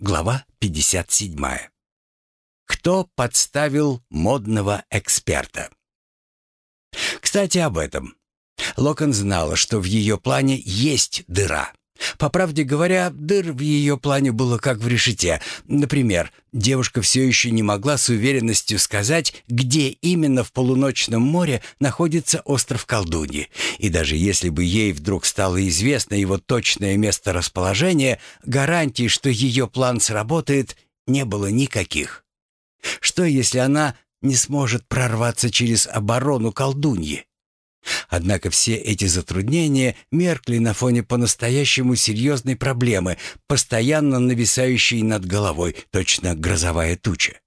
глава 57. Кто подставил модного эксперта? Кстати, об этом. Локон знала, что в ее плане есть дыра. По правде говоря, дыр в ее плане было как в решете. Например, девушка все еще не могла с уверенностью сказать, где именно в полуночном море находится остров Колдуньи. И даже если бы ей вдруг стало известно его точное место расположения, гарантий, что ее план сработает, не было никаких. Что, если она не сможет прорваться через оборону колдуньи? Однако все эти затруднения меркли на фоне по-настоящему серьезной проблемы, постоянно нависающей над головой, точно грозовая туча.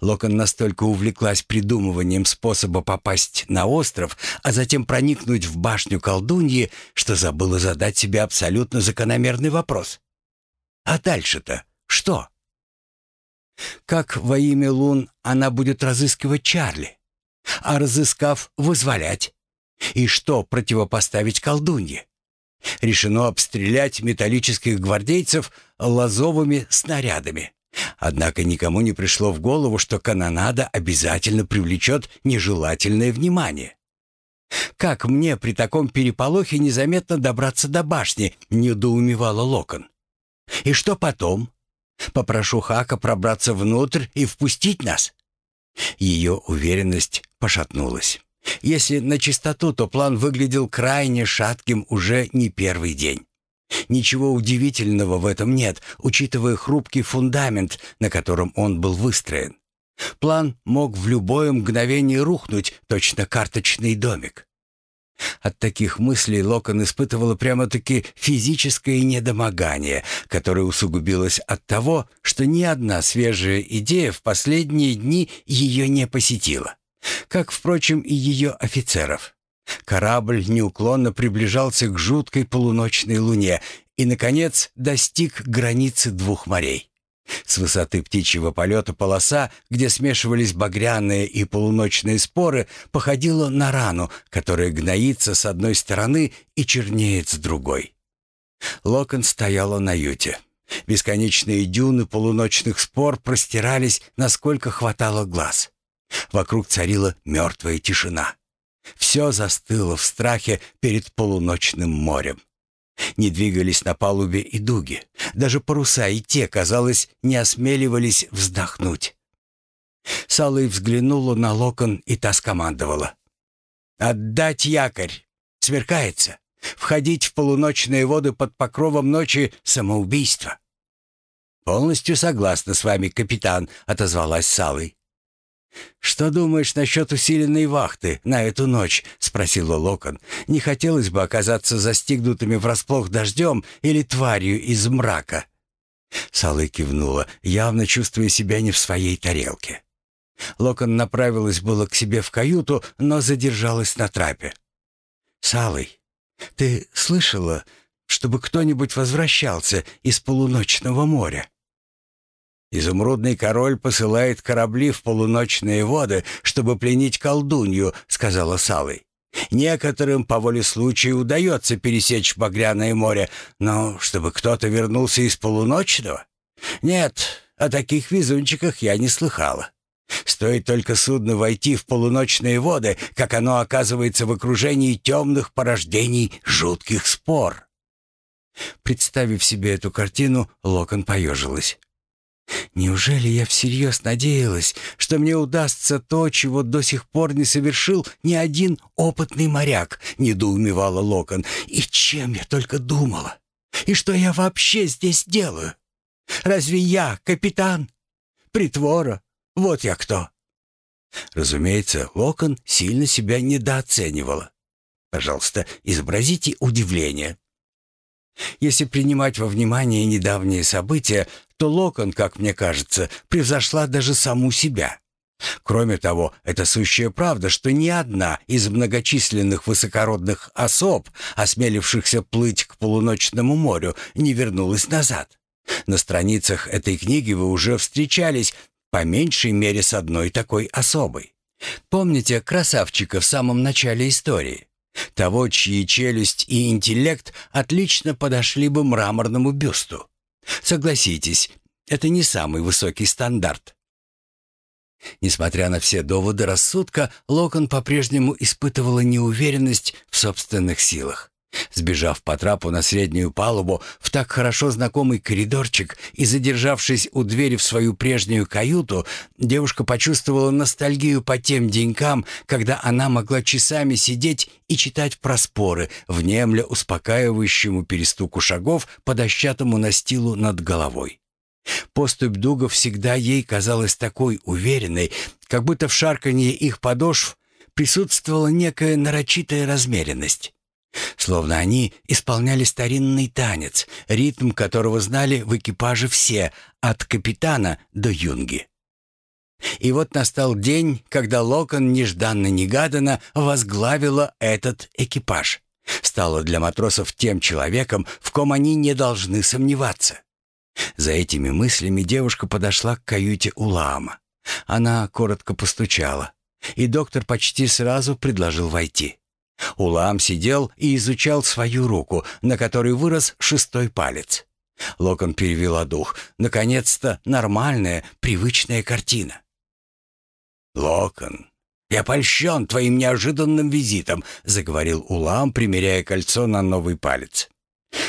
Локон настолько увлеклась придумыванием способа попасть на остров, а затем проникнуть в башню колдуньи, что забыла задать себе абсолютно закономерный вопрос. А дальше-то что? Как во имя Лун она будет разыскивать Чарли? А разыскав, вызволять? И что противопоставить колдунье? Решено обстрелять металлических гвардейцев лазовыми снарядами. Однако никому не пришло в голову, что канонада обязательно привлечет нежелательное внимание. «Как мне при таком переполохе незаметно добраться до башни?» — недоумевала Локон. «И что потом? Попрошу Хака пробраться внутрь и впустить нас?» Ее уверенность пошатнулась. Если на чистоту, то план выглядел крайне шатким уже не первый день. Ничего удивительного в этом нет, учитывая хрупкий фундамент, на котором он был выстроен. План мог в любое мгновение рухнуть, точно карточный домик. От таких мыслей Локон испытывала прямо-таки физическое недомогание, которое усугубилось от того, что ни одна свежая идея в последние дни ее не посетила. Как, впрочем, и ее офицеров. Корабль неуклонно приближался к жуткой полуночной луне и, наконец, достиг границы двух морей. С высоты птичьего полета полоса, где смешивались багряные и полуночные споры, походила на рану, которая гноится с одной стороны и чернеет с другой. Локон стояла на юте. Бесконечные дюны полуночных спор простирались, насколько хватало глаз. Вокруг царила мертвая тишина. Все застыло в страхе перед полуночным морем. Не двигались на палубе и дуги. Даже паруса и те, казалось, не осмеливались вздохнуть. Салой взглянула на локон, и та скомандовала. «Отдать якорь! Сверкается! Входить в полуночные воды под покровом ночи — самоубийство!» «Полностью согласна с вами, капитан», — отозвалась Салой. «Что думаешь насчет усиленной вахты на эту ночь?» — спросила Локон. «Не хотелось бы оказаться застигнутыми врасплох дождем или тварью из мрака». Салы кивнула, явно чувствуя себя не в своей тарелке. Локон направилась было к себе в каюту, но задержалась на трапе. «Салый, ты слышала, чтобы кто-нибудь возвращался из полуночного моря?» «Изумрудный король посылает корабли в полуночные воды, чтобы пленить колдунью», — сказала Салой. «Некоторым по воле случая удается пересечь Багряное море, но чтобы кто-то вернулся из полуночного? Нет, о таких везунчиках я не слыхала. Стоит только судно войти в полуночные воды, как оно оказывается в окружении темных порождений жутких спор». Представив себе эту картину, Локон поежилась. Неужели я всерьез надеялась, что мне удастся то, чего до сих пор не совершил ни один опытный моряк, недоумевала Локон. И чем я только думала? И что я вообще здесь делаю? Разве я капитан? Притвора? Вот я кто. Разумеется, Локон сильно себя недооценивала. Пожалуйста, изобразите удивление. Если принимать во внимание недавние события, то Локон, как мне кажется, превзошла даже саму себя. Кроме того, это сущая правда, что ни одна из многочисленных высокородных особ, осмелившихся плыть к полуночному морю, не вернулась назад. На страницах этой книги вы уже встречались по меньшей мере с одной такой особой. Помните красавчика в самом начале истории? Того, чьи челюсть и интеллект отлично подошли бы мраморному бюсту. Согласитесь, это не самый высокий стандарт. Несмотря на все доводы рассудка, Локон по-прежнему испытывала неуверенность в собственных силах. Сбежав по трапу на среднюю палубу в так хорошо знакомый коридорчик и задержавшись у двери в свою прежнюю каюту, девушка почувствовала ностальгию по тем денькам, когда она могла часами сидеть и читать проспоры, внемля успокаивающему перестуку шагов по дощатому настилу над головой. Поступь дуга всегда ей казалась такой уверенной, как будто в шарканье их подошв присутствовала некая нарочитая размеренность. Словно они исполняли старинный танец, ритм которого знали в экипаже все, от капитана до юнги. И вот настал день, когда Локон нежданно-негаданно возглавила этот экипаж. Стала для матросов тем человеком, в ком они не должны сомневаться. За этими мыслями девушка подошла к каюте Улаама. Она коротко постучала, и доктор почти сразу предложил войти. Улам сидел и изучал свою руку, на которой вырос шестой палец. Локон перевела дух. Наконец-то нормальная, привычная картина. «Локон, я польщен твоим неожиданным визитом», — заговорил Улам, примеряя кольцо на новый палец.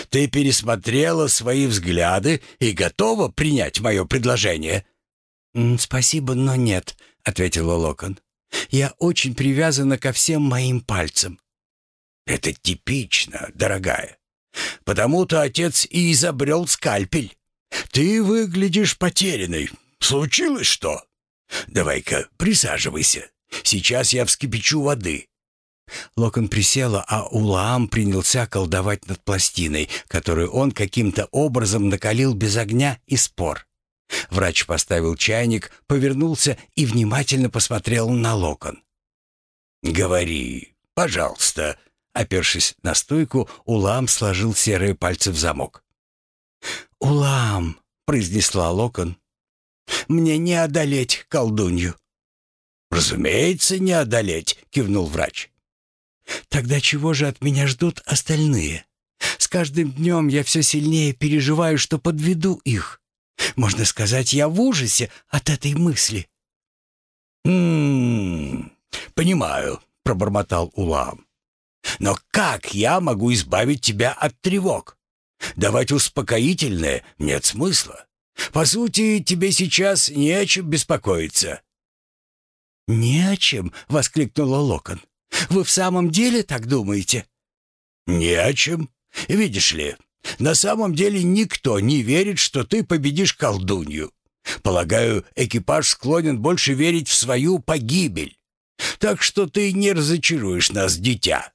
«Ты пересмотрела свои взгляды и готова принять мое предложение?» «Спасибо, но нет», — ответила Локон. «Я очень привязана ко всем моим пальцам. Это типично, дорогая. Потому-то отец и изобрел скальпель. Ты выглядишь потерянной. Случилось что? Давай-ка присаживайся. Сейчас я вскипячу воды». Локон присела, а Улаам принялся колдовать над пластиной, которую он каким-то образом накалил без огня и спор. Врач поставил чайник, повернулся и внимательно посмотрел на Локон. «Говори, пожалуйста», Опершись на стойку, Улам сложил серые пальцы в замок. «Улам!» — произнесла Локон. «Мне не одолеть колдунью». «Разумеется, не одолеть», — кивнул врач. «Тогда чего же от меня ждут остальные? С каждым днем я все сильнее переживаю, что подведу их. Можно сказать, я в ужасе от этой мысли». «М-м-м, понимаю», — пробормотал Улам. Но как я могу избавить тебя от тревог? Давать успокоительное нет смысла. По сути, тебе сейчас не о чем беспокоиться». «Не о чем», — воскликнула Локон. «Вы в самом деле так думаете?» «Не о чем. Видишь ли, на самом деле никто не верит, что ты победишь колдунью. Полагаю, экипаж склонен больше верить в свою погибель. Так что ты не разочаруешь нас, дитя.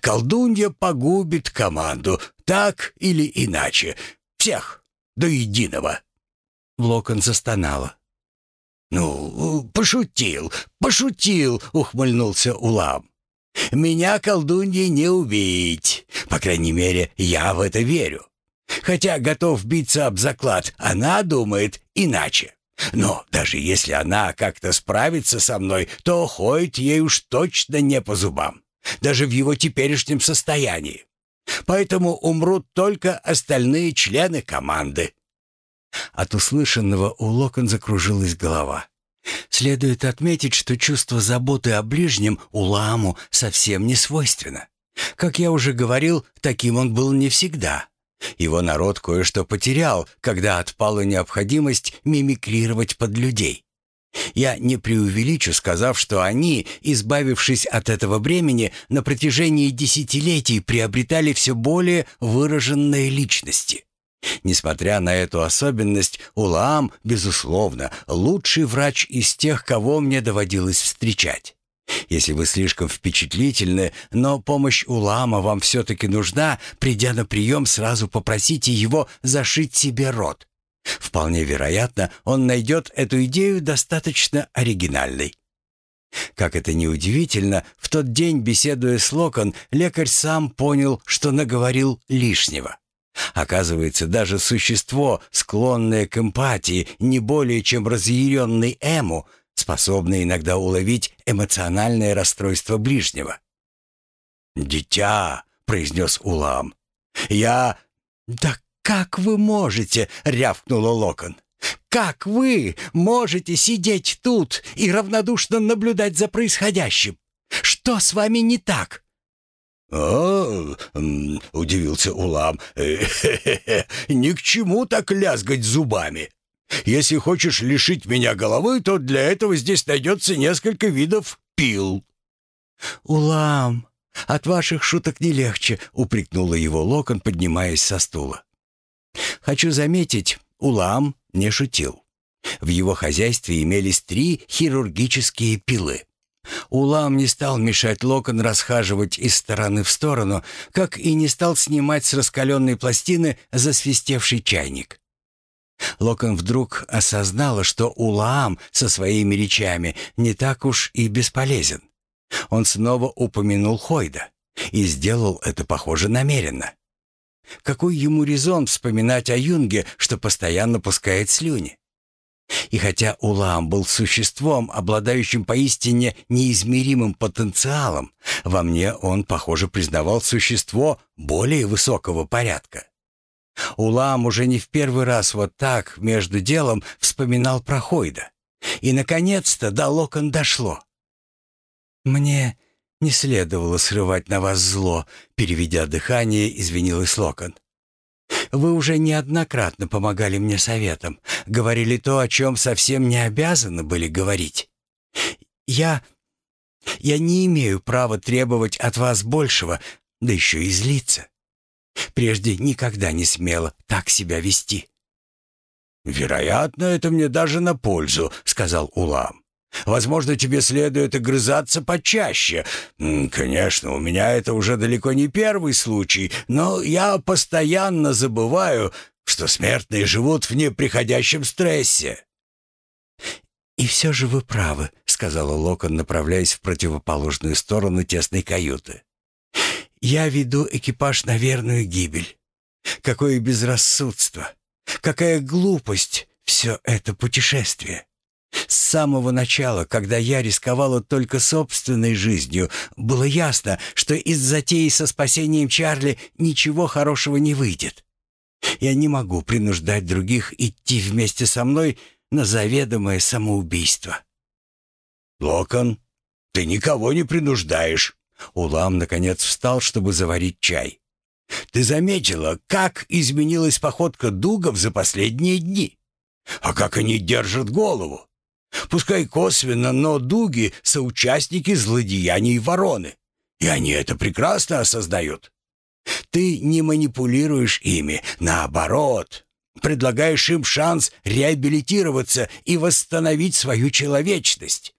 Колдунья погубит команду, так или иначе. Всех, до единого. Локон застонала. «Ну, пошутил, пошутил», — ухмыльнулся Улам. «Меня колдуньей не убить. По крайней мере, я в это верю. Хотя готов биться об заклад, она думает иначе. Но даже если она как-то справится со мной, то ходит ей уж точно не по зубам даже в его теперешнем состоянии. Поэтому умрут только остальные члены команды». От услышанного у Локон закружилась голова. Следует отметить, что чувство заботы о ближнем у Ламу совсем не свойственно. Как я уже говорил, таким он был не всегда. Его народ кое-что потерял, когда отпала необходимость мимикрировать под людей. Я не преувеличу, сказав, что они, избавившись от этого бремени, на протяжении десятилетий приобретали все более выраженные личности. Несмотря на эту особенность, Улаам, безусловно, лучший врач из тех, кого мне доводилось встречать. Если вы слишком впечатлительны, но помощь Улама вам все-таки нужна, придя на прием, сразу попросите его зашить себе рот. Вполне вероятно, он найдет эту идею достаточно оригинальной. Как это ни удивительно, в тот день, беседуя с Локон, лекарь сам понял, что наговорил лишнего. Оказывается, даже существо, склонное к эмпатии, не более чем разъяренный Эму, способно иногда уловить эмоциональное расстройство ближнего. «Дитя», — произнес Улам, — «я...» «Да «Как вы можете?» — рявкнула Локон. Как вы можете сидеть тут и равнодушно наблюдать за происходящим? Что с вами не так?» «А, — удивился Улам, — ни к чему так лязгать зубами. Если хочешь лишить меня головы, то для этого здесь найдется несколько видов пил». «Улам, от ваших шуток не легче», — упрекнула его Локон, поднимаясь со стула. «Хочу заметить, Улам не шутил. В его хозяйстве имелись три хирургические пилы. Улам не стал мешать Локон расхаживать из стороны в сторону, как и не стал снимать с раскаленной пластины засвистевший чайник. Локон вдруг осознала, что Улаам со своими речами не так уж и бесполезен. Он снова упомянул Хойда и сделал это, похоже, намеренно. Какой ему резон вспоминать о Юнге, что постоянно пускает слюни? И хотя Улам был существом, обладающим поистине неизмеримым потенциалом, во мне он, похоже, признавал существо более высокого порядка. Улам уже не в первый раз вот так, между делом, вспоминал про Хойда. И, наконец-то, до Локон дошло. «Мне не следовало срывать на вас зло», — переведя дыхание, извинилась Локон. «Вы уже неоднократно помогали мне советом, говорили то, о чем совсем не обязаны были говорить. Я... я не имею права требовать от вас большего, да еще и злиться. Прежде никогда не смела так себя вести». «Вероятно, это мне даже на пользу», — сказал Улам. Возможно, тебе следует огрызаться почаще. Конечно, у меня это уже далеко не первый случай, но я постоянно забываю, что смертные живут в неприходящем стрессе». «И все же вы правы», — сказала Локон, направляясь в противоположную сторону тесной каюты. «Я веду экипаж на верную гибель. Какое безрассудство! Какая глупость все это путешествие!» С самого начала, когда я рисковала только собственной жизнью, было ясно, что из затеи со спасением Чарли ничего хорошего не выйдет. Я не могу принуждать других идти вместе со мной на заведомое самоубийство. «Локон, ты никого не принуждаешь». Улам, наконец, встал, чтобы заварить чай. «Ты заметила, как изменилась походка дугов за последние дни? А как они держат голову? Пускай косвенно, но дуги — соучастники злодеяний вороны. И они это прекрасно осознают. Ты не манипулируешь ими, наоборот, предлагаешь им шанс реабилитироваться и восстановить свою человечность.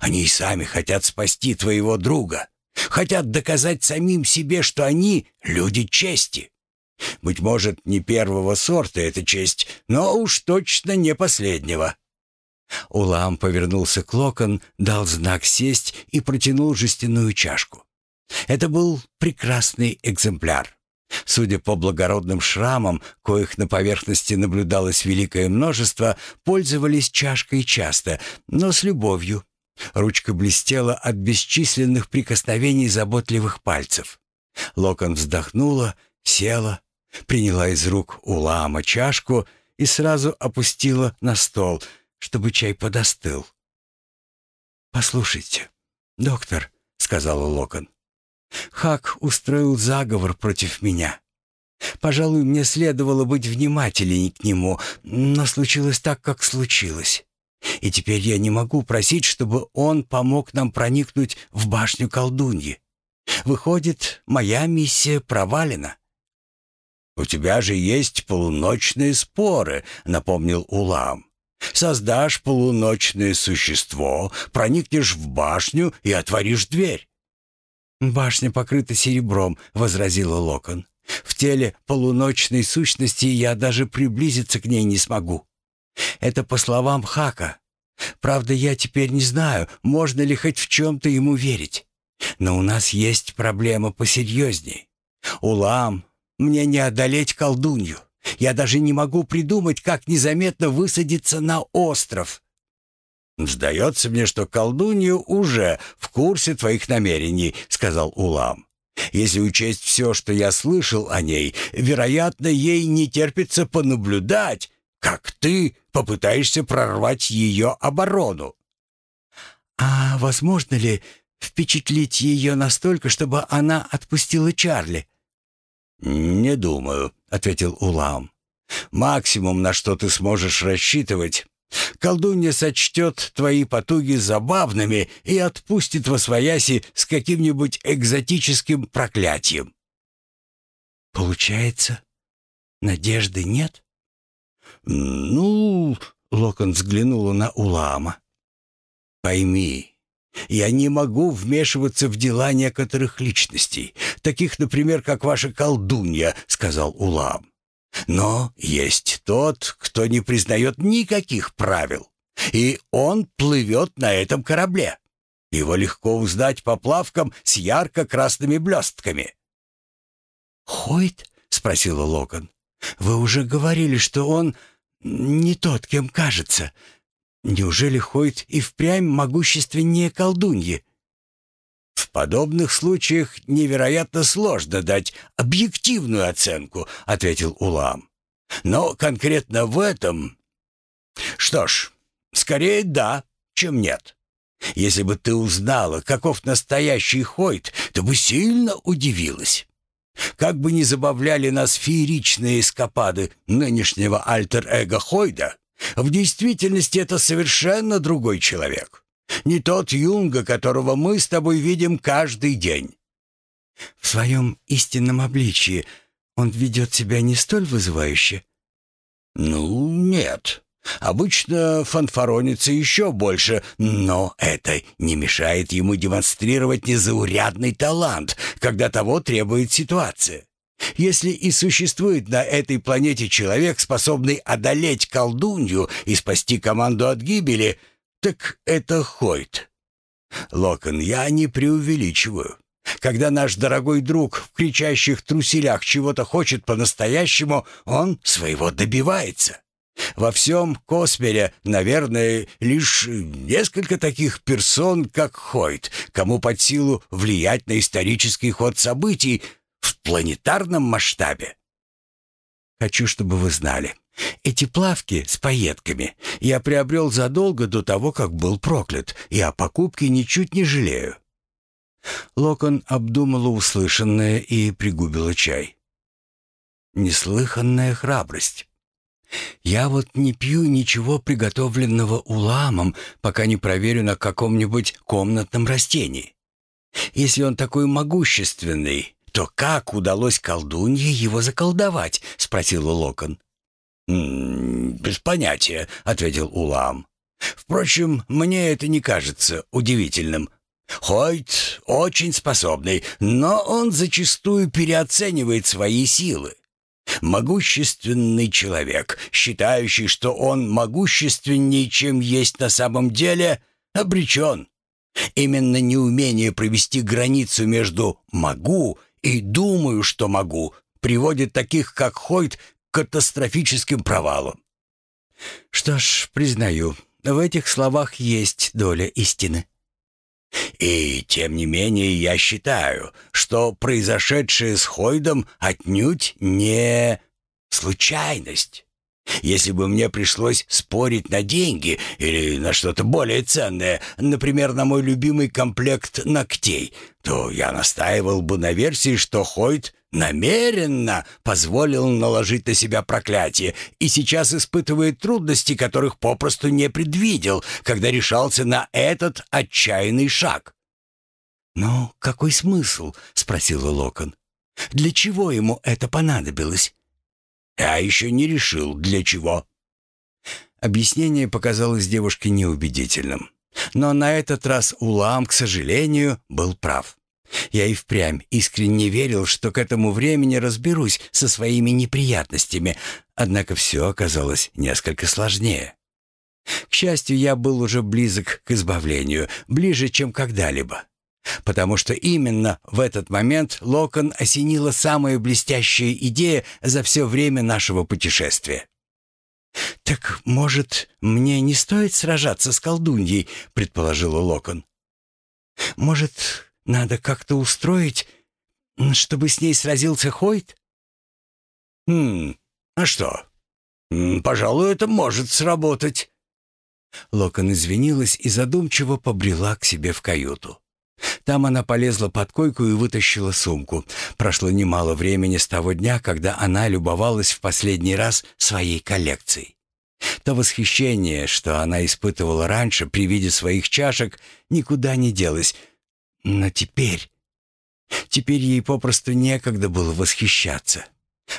Они и сами хотят спасти твоего друга, хотят доказать самим себе, что они люди чести. Быть может, не первого сорта эта честь, но уж точно не последнего. Улам повернулся к Локон, дал знак сесть и протянул жестяную чашку. Это был прекрасный экземпляр. Судя по благородным шрамам, коих на поверхности наблюдалось великое множество, пользовались чашкой часто, но с любовью. Ручка блестела от бесчисленных прикосновений заботливых пальцев. Локон вздохнула, села, приняла из рук Улама чашку и сразу опустила на стол — чтобы чай подостыл. «Послушайте, доктор», — сказала Локон, — «Хак устроил заговор против меня. Пожалуй, мне следовало быть внимательней к нему, но случилось так, как случилось. И теперь я не могу просить, чтобы он помог нам проникнуть в башню колдуньи. Выходит, моя миссия провалена». «У тебя же есть полуночные споры», — напомнил Улам. Создашь полуночное существо, проникнешь в башню и отворишь дверь». «Башня покрыта серебром», — возразила Локон. «В теле полуночной сущности я даже приблизиться к ней не смогу. Это по словам Хака. Правда, я теперь не знаю, можно ли хоть в чем-то ему верить. Но у нас есть проблема посерьезней. Улам, мне не одолеть колдунью. Я даже не могу придумать, как незаметно высадиться на остров. «Сдается мне, что колдунья уже в курсе твоих намерений», — сказал Улам. «Если учесть все, что я слышал о ней, вероятно, ей не терпится понаблюдать, как ты попытаешься прорвать ее оборону. А возможно ли впечатлить ее настолько, чтобы она отпустила Чарли? «Не думаю», — ответил Улам. «Максимум, на что ты сможешь рассчитывать, колдунья сочтет твои потуги забавными и отпустит во свояси с каким-нибудь экзотическим проклятием». «Получается, надежды нет?» «Ну...» — Локон взглянула на Улама. «Пойми, я не могу вмешиваться в дела некоторых личностей, таких, например, как ваша колдунья», — сказал Улам. «Но есть тот, кто не признает никаких правил, и он плывет на этом корабле. Его легко узнать по плавкам с ярко-красными блестками». «Хойт?» — спросила Локон. «Вы уже говорили, что он не тот, кем кажется. Неужели Хойт и впрямь могущественнее колдуньи?» «В подобных случаях невероятно сложно дать объективную оценку», — ответил Улам. «Но конкретно в этом...» «Что ж, скорее да, чем нет. Если бы ты узнала, каков настоящий Хойт, ты бы сильно удивилась». Как бы ни забавляли нас фееричные эскапады нынешнего альтер-эго Хойда, в действительности это совершенно другой человек. Не тот Юнга, которого мы с тобой видим каждый день. В своем истинном обличии он ведет себя не столь вызывающе? Ну, нет. Обычно фанфаронится еще больше, но это не мешает ему демонстрировать незаурядный талант, когда того требует ситуация. Если и существует на этой планете человек, способный одолеть колдунью и спасти команду от гибели, так это Хойт. Локон, я не преувеличиваю. Когда наш дорогой друг в кричащих труселях чего-то хочет по-настоящему, он своего добивается. Во всем Космере, наверное, лишь несколько таких персон, как Хойт, кому под силу влиять на исторический ход событий планетарном масштабе. Хочу, чтобы вы знали, эти плавки с пайетками я приобрел задолго до того, как был проклят, и о покупке ничуть не жалею. Локон обдумала услышанное и пригубила чай. Неслыханная храбрость. Я вот не пью ничего приготовленного уламом, пока не проверю на каком-нибудь комнатном растении. Если он такой могущественный, то как удалось колдунье его заколдовать?» — спросил Локон. «Без понятия», — ответил Улам. «Впрочем, мне это не кажется удивительным. Хойт очень способный, но он зачастую переоценивает свои силы. Могущественный человек, считающий, что он могущественнее, чем есть на самом деле, обречен. Именно неумение провести границу между «могу» и «думаю, что могу» приводит таких, как Хойт, к катастрофическим провалам. Что ж, признаю, в этих словах есть доля истины. И тем не менее я считаю, что произошедшее с Хойдом отнюдь не случайность. Если бы мне пришлось спорить на деньги или на что-то более ценное, например, на мой любимый комплект ногтей, то я настаивал бы на версии, что Хойд намеренно позволил наложить на себя проклятие и сейчас испытывает трудности, которых попросту не предвидел, когда решался на этот отчаянный шаг. «Но какой смысл?» — спросила Локон. «Для чего ему это понадобилось?» «Я еще не решил, для чего». Объяснение показалось девушке неубедительным. Но на этот раз Улам, к сожалению, был прав. Я и впрямь искренне верил, что к этому времени разберусь со своими неприятностями, однако все оказалось несколько сложнее. К счастью, я был уже близок к избавлению, ближе, чем когда-либо. Потому что именно в этот момент Локон осенила самая блестящая идея за все время нашего путешествия. «Так, может, мне не стоит сражаться с колдуньей?» — предположила Локон. «Может, надо как-то устроить, чтобы с ней сразился Хойт?» «Хм, а что? «Пожалуй, это может сработать». Локон извинилась и задумчиво побрела к себе в каюту. Там она полезла под койку и вытащила сумку. Прошло немало времени с того дня, когда она любовалась в последний раз своей коллекцией. То восхищение, что она испытывала раньше при виде своих чашек, никуда не делось. Но теперь... Теперь ей попросту некогда было восхищаться.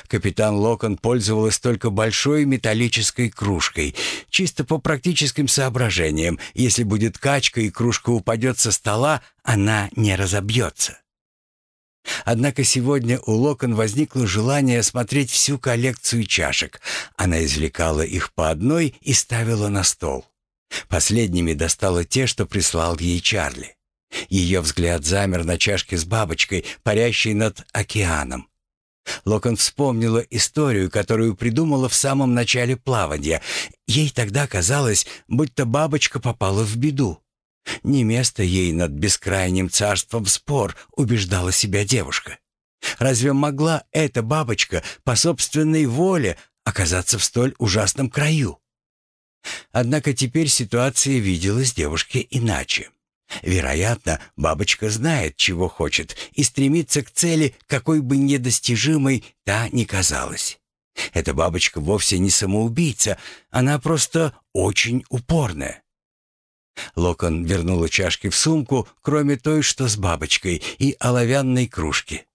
Капитан Локон пользовалась только большой металлической кружкой, чисто по практическим соображениям. Если будет качка и кружка упадет со стола, она не разобьется. Однако сегодня у Локон возникло желание осмотреть всю коллекцию чашек. Она извлекала их по одной и ставила на стол. Последними достала те, что прислал ей Чарли. Ее взгляд замер на чашке с бабочкой, парящей над океаном. Локон вспомнила историю, которую придумала в самом начале плавания. Ей тогда казалось, будто бабочка попала в беду. Не место ей над бескрайним царством спор, убеждала себя девушка. Разве могла эта бабочка по собственной воле оказаться в столь ужасном краю? Однако теперь ситуация виделась девушке иначе. Вероятно, бабочка знает, чего хочет, и стремится к цели, какой бы недостижимой та ни казалась. Эта бабочка вовсе не самоубийца, она просто очень упорная. Локон вернула чашки в сумку, кроме той, что с бабочкой, и оловянной кружки.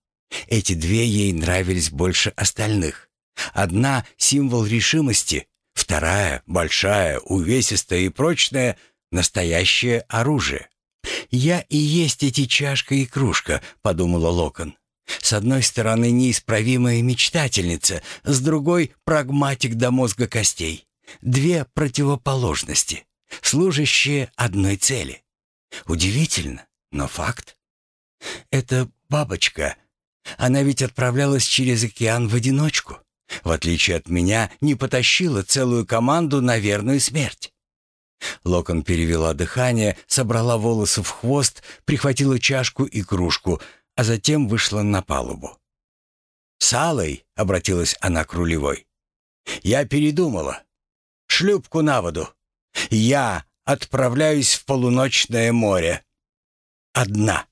Эти две ей нравились больше остальных. Одна — символ решимости, вторая — большая, увесистая и прочная — настоящее оружие. «Я и есть эти чашка и кружка», — подумала Локон. «С одной стороны неисправимая мечтательница, с другой — прагматик до мозга костей. Две противоположности, служащие одной цели. Удивительно, но факт. Это бабочка. Она ведь отправлялась через океан в одиночку. В отличие от меня, не потащила целую команду на верную смерть. Локон перевела дыхание, собрала волосы в хвост, прихватила чашку и кружку, а затем вышла на палубу. «С Аллой», — обратилась она к рулевой, — «я передумала. Шлюпку на воду. Я отправляюсь в полуночное море. Одна».